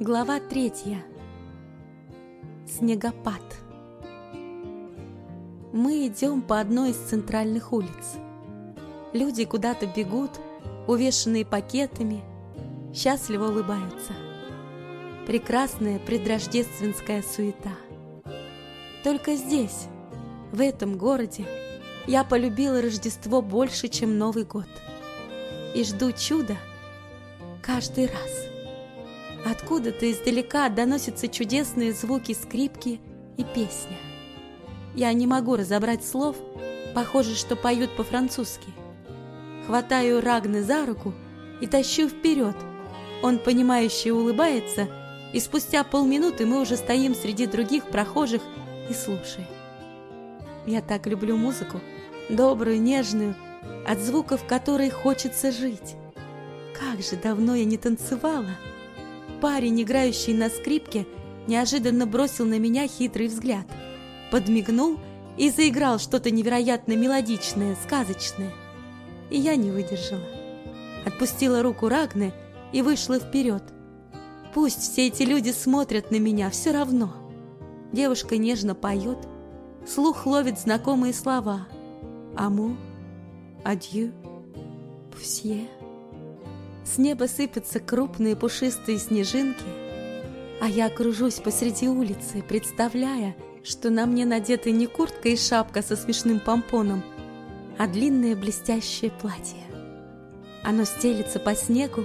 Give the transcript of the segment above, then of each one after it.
Глава третья. Снегопад. Мы идем по одной из центральных улиц. Люди куда-то бегут, увешанные пакетами, счастливо улыбаются. Прекрасная предрождественская суета. Только здесь, в этом городе, я полюбила Рождество больше, чем Новый год. И жду чуда каждый раз. Откуда-то издалека доносятся чудесные звуки скрипки и песня. Я не могу разобрать слов, похоже, что поют по-французски. Хватаю Рагны за руку и тащу вперед. Он, понимающе улыбается, и спустя полминуты мы уже стоим среди других прохожих и слушаем. Я так люблю музыку, добрую, нежную, от звуков которой хочется жить. Как же давно я не танцевала! Парень, играющий на скрипке, неожиданно бросил на меня хитрый взгляд, подмигнул и заиграл что-то невероятно мелодичное, сказочное. И я не выдержала. Отпустила руку Рагны и вышла вперед. Пусть все эти люди смотрят на меня, все равно. Девушка нежно поет, слух ловит знакомые слова. Аму, адью, пусье. С неба сыпятся крупные пушистые снежинки, а я кружусь посреди улицы, представляя, что на мне надеты не куртка и шапка со смешным помпоном, а длинное блестящее платье. Оно стелится по снегу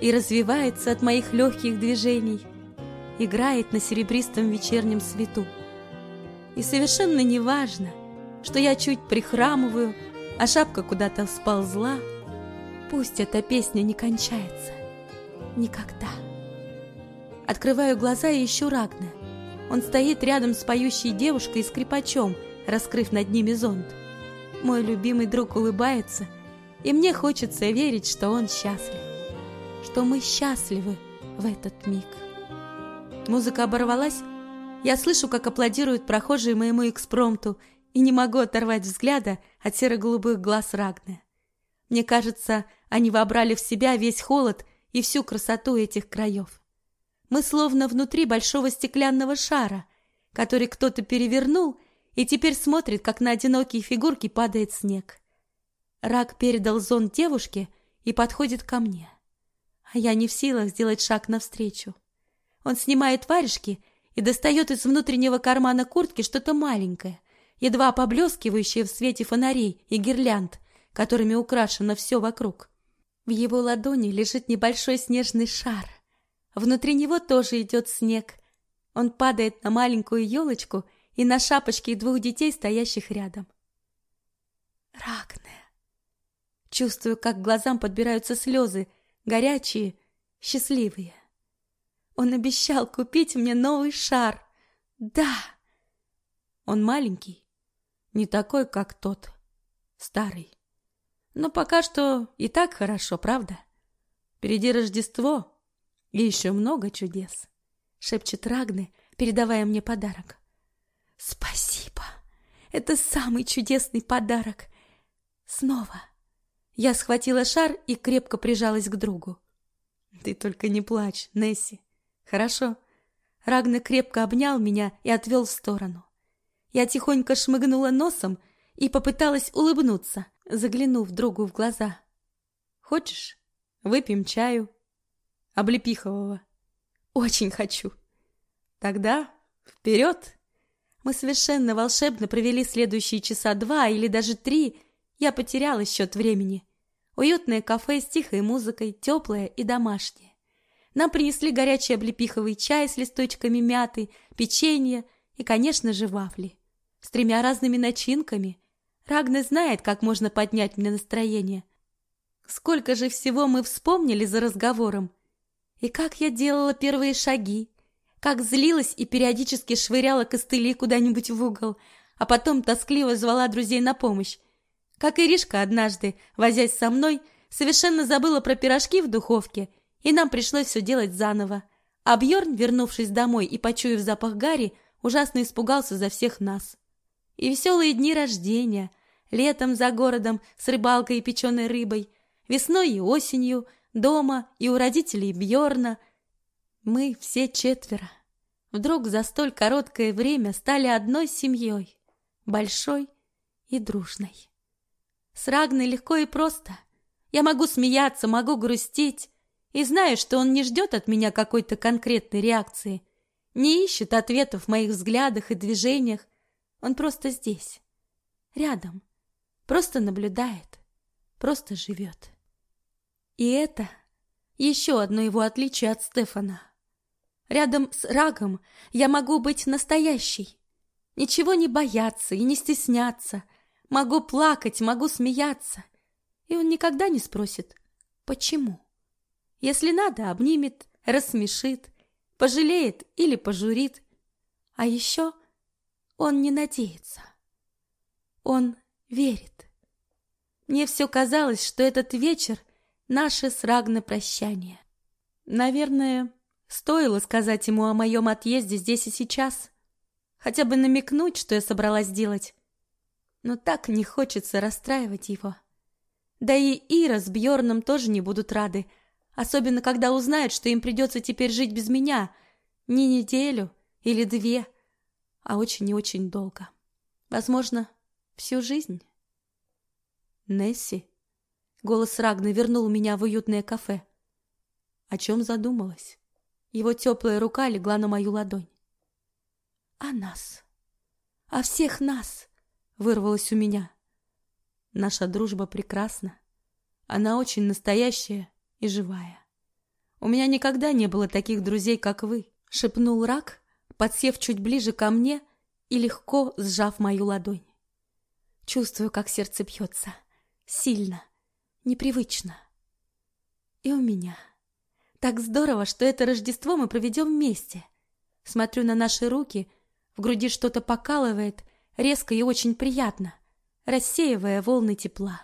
и развивается от моих легких движений, играет на серебристом вечернем свету. И совершенно не важно, что я чуть прихрамываю, а шапка куда-то сползла, Пусть эта песня не кончается. Никогда. Открываю глаза и ищу Рагна. Он стоит рядом с поющей девушкой и скрипачом, раскрыв над ними зонт. Мой любимый друг улыбается, и мне хочется верить, что он счастлив. Что мы счастливы в этот миг. Музыка оборвалась. Я слышу, как аплодируют прохожие моему экспромту, и не могу оторвать взгляда от серо-голубых глаз Рагны. Мне кажется, они вобрали в себя весь холод и всю красоту этих краев. Мы словно внутри большого стеклянного шара, который кто-то перевернул и теперь смотрит, как на одинокие фигурки падает снег. Рак передал зонт девушке и подходит ко мне. А я не в силах сделать шаг навстречу. Он снимает варежки и достает из внутреннего кармана куртки что-то маленькое, едва поблескивающее в свете фонарей и гирлянд, которыми украшено все вокруг. В его ладони лежит небольшой снежный шар. Внутри него тоже идет снег. Он падает на маленькую елочку и на шапочки двух детей, стоящих рядом. Рагне. Чувствую, как к глазам подбираются слезы, горячие, счастливые. Он обещал купить мне новый шар. Да. Он маленький, не такой, как тот, старый. Но пока что и так хорошо, правда? Впереди Рождество и еще много чудес, шепчет Рагны, передавая мне подарок. Спасибо. Это самый чудесный подарок. Снова. Я схватила шар и крепко прижалась к другу. Ты только не плачь, Несси. Хорошо. Рагны крепко обнял меня и отвел в сторону. Я тихонько шмыгнула носом и попыталась улыбнуться, заглянув другу в глаза. «Хочешь, выпьем чаю? Облепихового?» «Очень хочу!» «Тогда вперед!» Мы совершенно волшебно провели следующие часа два или даже три. Я потеряла счет времени. Уютное кафе с тихой музыкой, теплое и домашнее. Нам принесли горячий облепиховый чай с листочками мяты, печенье и, конечно же, вафли. С тремя разными начинками, Рагна знает, как можно поднять мне настроение. Сколько же всего мы вспомнили за разговором. И как я делала первые шаги, как злилась и периодически швыряла костыли куда-нибудь в угол, а потом тоскливо звала друзей на помощь. Как Иришка однажды, возясь со мной, совершенно забыла про пирожки в духовке, и нам пришлось все делать заново. А Бьорн, вернувшись домой и почуяв запах Гарри, ужасно испугался за всех нас. И веселые дни рождения, летом за городом с рыбалкой и печеной рыбой, весной и осенью, дома и у родителей Бьорна. Мы все четверо вдруг за столь короткое время стали одной семьей, большой и дружной. С Рагной легко и просто. Я могу смеяться, могу грустить, и знаю, что он не ждет от меня какой-то конкретной реакции, не ищет ответов в моих взглядах и движениях. Он просто здесь, рядом, просто наблюдает, просто живет. И это еще одно его отличие от Стефана. Рядом с Рагом я могу быть настоящей, ничего не бояться и не стесняться, могу плакать, могу смеяться, и он никогда не спросит «почему?». Если надо, обнимет, рассмешит, пожалеет или пожурит. А еще он не надеется. Он верит. Мне все казалось, что этот вечер — наше с Рагной прощание. Наверное, стоило сказать ему о моем отъезде здесь и сейчас, хотя бы намекнуть, что я собралась делать. Но так не хочется расстраивать его. Да и Ира с Бьорном тоже не будут рады, Особенно, когда узнают, что им придется теперь жить без меня. Не неделю или две, а очень и очень долго. Возможно, всю жизнь. Несси. Голос Рагны вернул меня в уютное кафе. О чем задумалась? Его теплая рука легла на мою ладонь. «О нас! О всех нас!» — вырвалось у меня. Наша дружба прекрасна. Она очень настоящая и живая. У меня никогда не было таких друзей, как вы, шепнул Рак, подсев чуть ближе ко мне и легко сжав мою ладонь. Чувствую, как сердце бьется. Сильно, непривычно. И у меня. Так здорово, что это Рождество мы проведем вместе. Смотрю на наши руки, в груди что-то покалывает, резко и очень приятно, рассеивая волны тепла.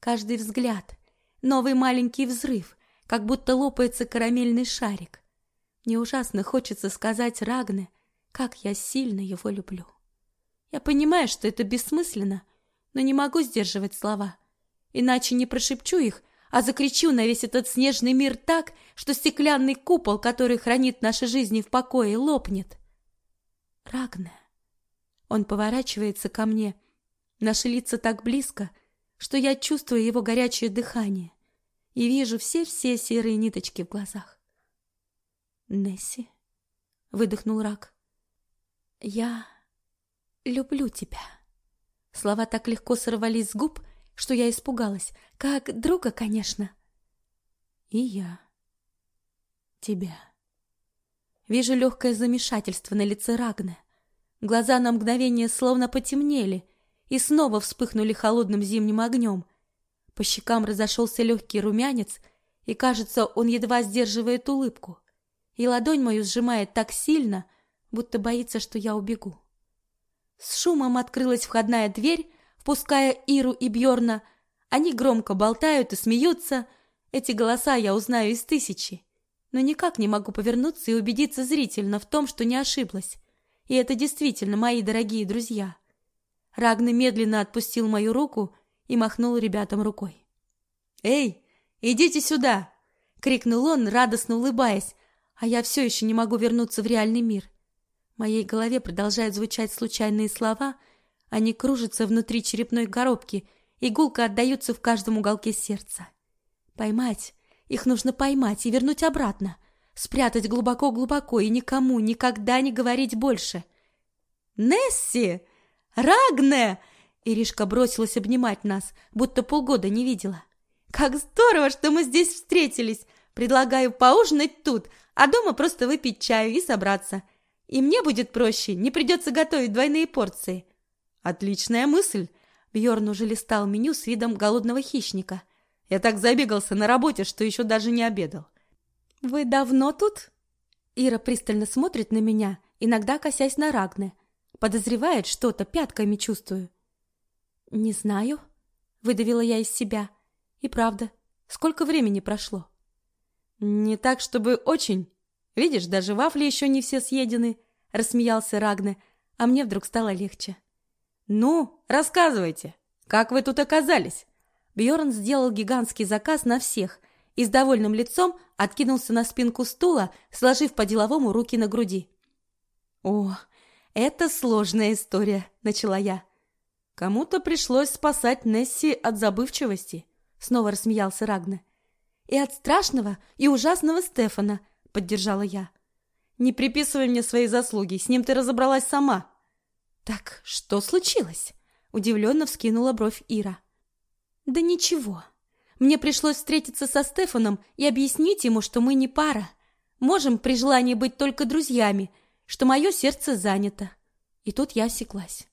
Каждый взгляд, Новый маленький взрыв, как будто лопается карамельный шарик. Мне ужасно хочется сказать Рагне, как я сильно его люблю. Я понимаю, что это бессмысленно, но не могу сдерживать слова. Иначе не прошепчу их, а закричу на весь этот снежный мир так, что стеклянный купол, который хранит наши жизни в покое, лопнет. Рагне. Он поворачивается ко мне. Наши лица так близко, что я чувствую его горячее дыхание и вижу все-все серые ниточки в глазах. «Несси», — выдохнул Рак, — «я люблю тебя». Слова так легко сорвались с губ, что я испугалась. Как друга, конечно. И я. Тебя. Вижу легкое замешательство на лице Рагны. Глаза на мгновение словно потемнели — и снова вспыхнули холодным зимним огнем. По щекам разошелся легкий румянец, и, кажется, он едва сдерживает улыбку. И ладонь мою сжимает так сильно, будто боится, что я убегу. С шумом открылась входная дверь, впуская Иру и Бьорна. Они громко болтают и смеются. Эти голоса я узнаю из тысячи. Но никак не могу повернуться и убедиться зрительно в том, что не ошиблась. И это действительно мои дорогие друзья. Рагны медленно отпустил мою руку и махнул ребятам рукой. «Эй, идите сюда!» — крикнул он, радостно улыбаясь, а я все еще не могу вернуться в реальный мир. В моей голове продолжают звучать случайные слова, они кружатся внутри черепной коробки, игулка отдаются в каждом уголке сердца. Поймать, их нужно поймать и вернуть обратно, спрятать глубоко-глубоко и никому никогда не говорить больше. «Несси!» Рагне!» Иришка бросилась обнимать нас, будто полгода не видела. «Как здорово, что мы здесь встретились! Предлагаю поужинать тут, а дома просто выпить чаю и собраться. И мне будет проще, не придется готовить двойные порции». «Отличная мысль!» Бьорн уже листал меню с видом голодного хищника. «Я так забегался на работе, что еще даже не обедал». «Вы давно тут?» Ира пристально смотрит на меня, иногда косясь на Рагне. Подозревает что-то, пятками чувствую. Не знаю, выдавила я из себя. И правда, сколько времени прошло? Не так, чтобы очень. Видишь, даже вафли еще не все съедены, рассмеялся Рагне, а мне вдруг стало легче. Ну, рассказывайте, как вы тут оказались? Бьорн сделал гигантский заказ на всех, и с довольным лицом откинулся на спинку стула, сложив по-деловому руки на груди. «О, это сложная история», — начала я. «Кому-то пришлось спасать Несси от забывчивости», — снова рассмеялся Рагна. «И от страшного и ужасного Стефана», — поддержала я. «Не приписывай мне свои заслуги, с ним ты разобралась сама». «Так что случилось?» — удивленно вскинула бровь Ира. «Да ничего. Мне пришлось встретиться со Стефаном и объяснить ему, что мы не пара. Можем при желании быть только друзьями, что мое сердце занято». И тут я осеклась.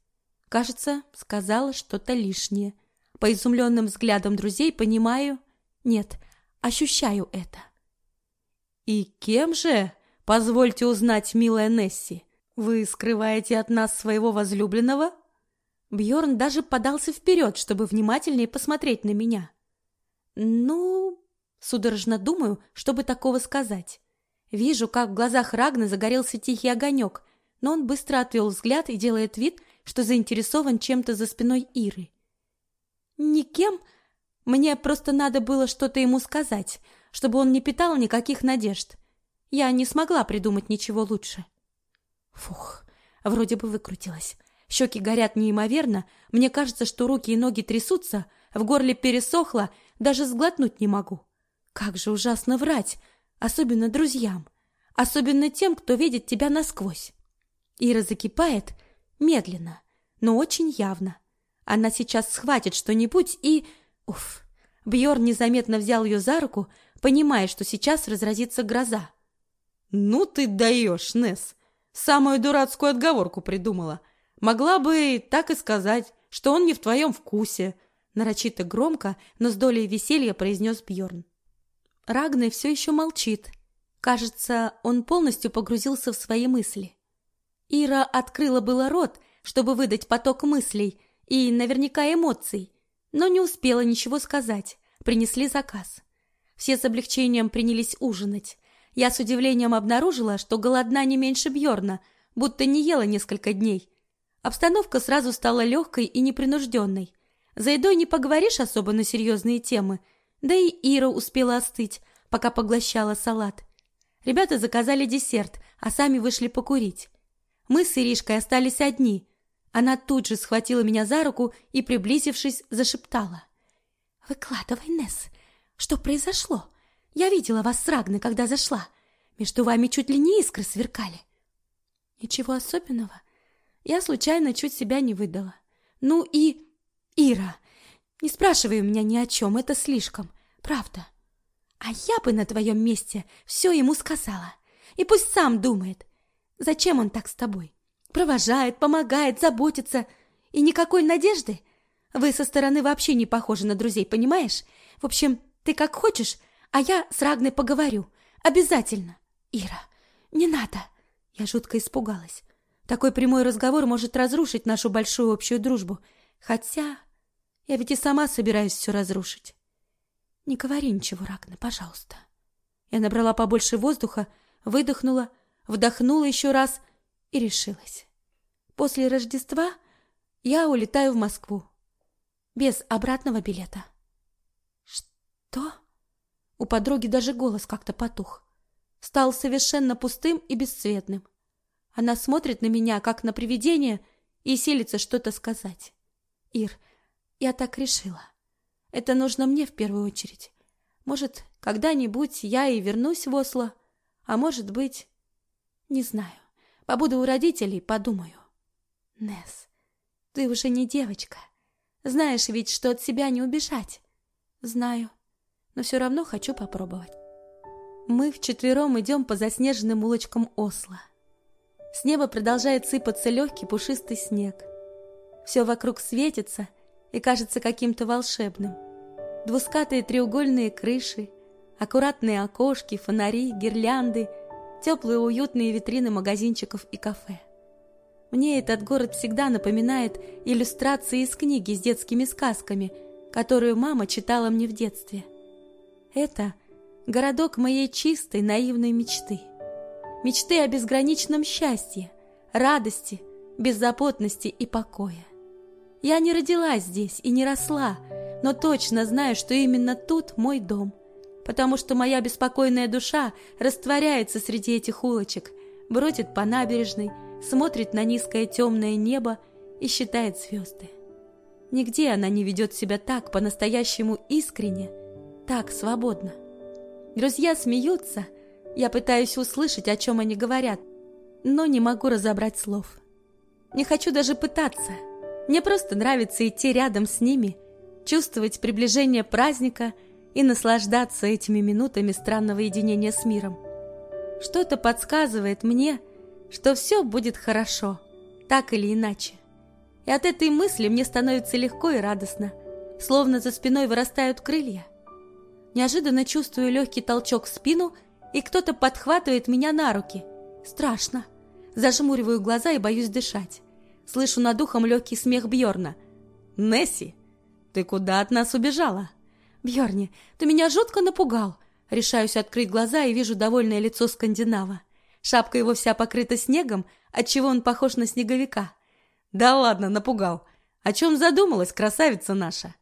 Кажется, сказала что-то лишнее. По изумленным взглядам друзей понимаю... Нет, ощущаю это. «И кем же, позвольте узнать, милая Несси, вы скрываете от нас своего возлюбленного?» Бьорн даже подался вперед, чтобы внимательнее посмотреть на меня. «Ну...» Судорожно думаю, чтобы такого сказать. Вижу, как в глазах Рагны загорелся тихий огонек, но он быстро отвел взгляд и делает вид, что заинтересован чем-то за спиной Иры. «Никем? Мне просто надо было что-то ему сказать, чтобы он не питал никаких надежд. Я не смогла придумать ничего лучше». Фух, вроде бы выкрутилась. Щеки горят неимоверно, мне кажется, что руки и ноги трясутся, в горле пересохло, даже сглотнуть не могу. Как же ужасно врать, особенно друзьям, особенно тем, кто видит тебя насквозь. Ира закипает, Медленно, но очень явно. Она сейчас схватит что-нибудь и... Уф! Бьорн незаметно взял ее за руку, понимая, что сейчас разразится гроза. «Ну ты даешь, Несс! Самую дурацкую отговорку придумала. Могла бы так и сказать, что он не в твоем вкусе!» Нарочито громко, но с долей веселья произнес Бьорн. Рагнай все еще молчит. Кажется, он полностью погрузился в свои мысли. Ира открыла было рот, чтобы выдать поток мыслей и наверняка эмоций, но не успела ничего сказать. Принесли заказ. Все с облегчением принялись ужинать. Я с удивлением обнаружила, что голодна не меньше Бьорна, будто не ела несколько дней. Обстановка сразу стала легкой и непринужденной. За едой не поговоришь особо на серьезные темы, да и Ира успела остыть, пока поглощала салат. Ребята заказали десерт, а сами вышли покурить. Мы с Иришкой остались одни. Она тут же схватила меня за руку и, приблизившись, зашептала. «Выкладывай, Несс, что произошло? Я видела вас с Рагной, когда зашла. Между вами чуть ли не искры сверкали». «Ничего особенного. Я случайно чуть себя не выдала. Ну и... Ира, не спрашивай у меня ни о чем, это слишком. Правда. А я бы на твоем месте все ему сказала. И пусть сам думает. Зачем он так с тобой? Провожает, помогает, заботится. И никакой надежды? Вы со стороны вообще не похожи на друзей, понимаешь? В общем, ты как хочешь, а я с Рагной поговорю. Обязательно. Ира, не надо. Я жутко испугалась. Такой прямой разговор может разрушить нашу большую общую дружбу. Хотя я ведь и сама собираюсь все разрушить. Не говори ничего, Рагна, пожалуйста. Я набрала побольше воздуха, выдохнула, вдохнула еще раз и решилась. После Рождества я улетаю в Москву. Без обратного билета. Что? У подруги даже голос как-то потух. Стал совершенно пустым и бесцветным. Она смотрит на меня, как на привидение, и силится что-то сказать. Ир, я так решила. Это нужно мне в первую очередь. Может, когда-нибудь я и вернусь в Осло, а может быть, не знаю. Побуду у родителей, подумаю. Нес, ты уже не девочка. Знаешь ведь, что от себя не убежать. Знаю, но все равно хочу попробовать. Мы вчетвером идем по заснеженным улочкам Осло. С неба продолжает сыпаться легкий пушистый снег. Все вокруг светится и кажется каким-то волшебным. Двускатые треугольные крыши, аккуратные окошки, фонари, гирлянды — теплые уютные витрины магазинчиков и кафе. Мне этот город всегда напоминает иллюстрации из книги с детскими сказками, которую мама читала мне в детстве. Это городок моей чистой наивной мечты. Мечты о безграничном счастье, радости, беззаботности и покоя. Я не родилась здесь и не росла, но точно знаю, что именно тут мой дом. Потому что моя беспокойная душа растворяется среди этих улочек, бродит по набережной, смотрит на низкое темное небо и считает звезды. Нигде она не ведет себя так по-настоящему искренне, так свободно. Друзья смеются, я пытаюсь услышать, о чем они говорят, но не могу разобрать слов. Не хочу даже пытаться. Мне просто нравится идти рядом с ними, чувствовать приближение праздника и наслаждаться этими минутами странного единения с миром. Что-то подсказывает мне, что все будет хорошо, так или иначе. И от этой мысли мне становится легко и радостно, словно за спиной вырастают крылья. Неожиданно чувствую легкий толчок в спину, и кто-то подхватывает меня на руки. Страшно. Зажмуриваю глаза и боюсь дышать. Слышу над ухом легкий смех Бьорна. «Несси, ты куда от нас убежала?» «Бьорни, ты меня жутко напугал!» Решаюсь открыть глаза и вижу довольное лицо скандинава. Шапка его вся покрыта снегом, отчего он похож на снеговика. Да ладно, напугал. О чем задумалась красавица наша?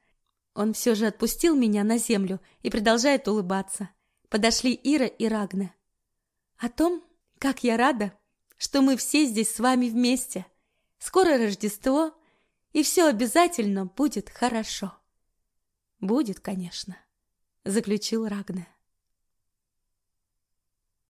Он все же отпустил меня на землю и продолжает улыбаться. Подошли Ира и Рагна. О том, как я рада, что мы все здесь с вами вместе. Скоро Рождество, и все обязательно будет хорошо. Будет, конечно, заключил Рагна.